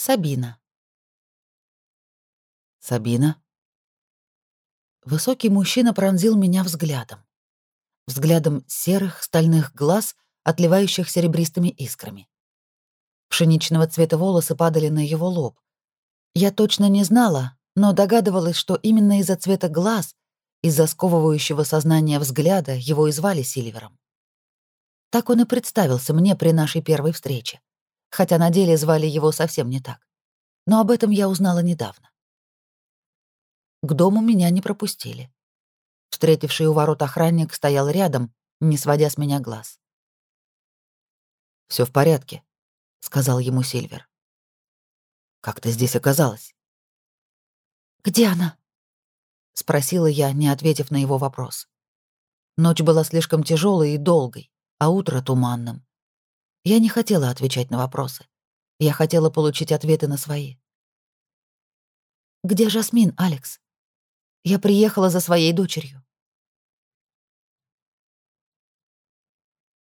Сабина. Сабина. Высокий мужчина пронзил меня взглядом. Взглядом серых стальных глаз, отливающих серебристыми искрами. Пшеничного цвета волосы падали на его лоб. Я точно не знала, но догадывалась, что именно из-за цвета глаз, из-за сковывающего сознания взгляда его и звали Сильвером. Так он и представился мне при нашей первой встрече, хотя на деле звали его совсем не так. Но об этом я узнала недавно. К дому меня не пропустили. Встретивший у ворот охранник стоял рядом, не сводя с меня глаз. Все в порядке», — сказал ему Сильвер. «Как ты здесь оказалась?» «Где она?» — спросила я, не ответив на его вопрос. Ночь была слишком тяжелой и долгой, а утро туманным. Я не хотела отвечать на вопросы. Я хотела получить ответы на свои. «Где Жасмин, Алекс?» Я приехала за своей дочерью.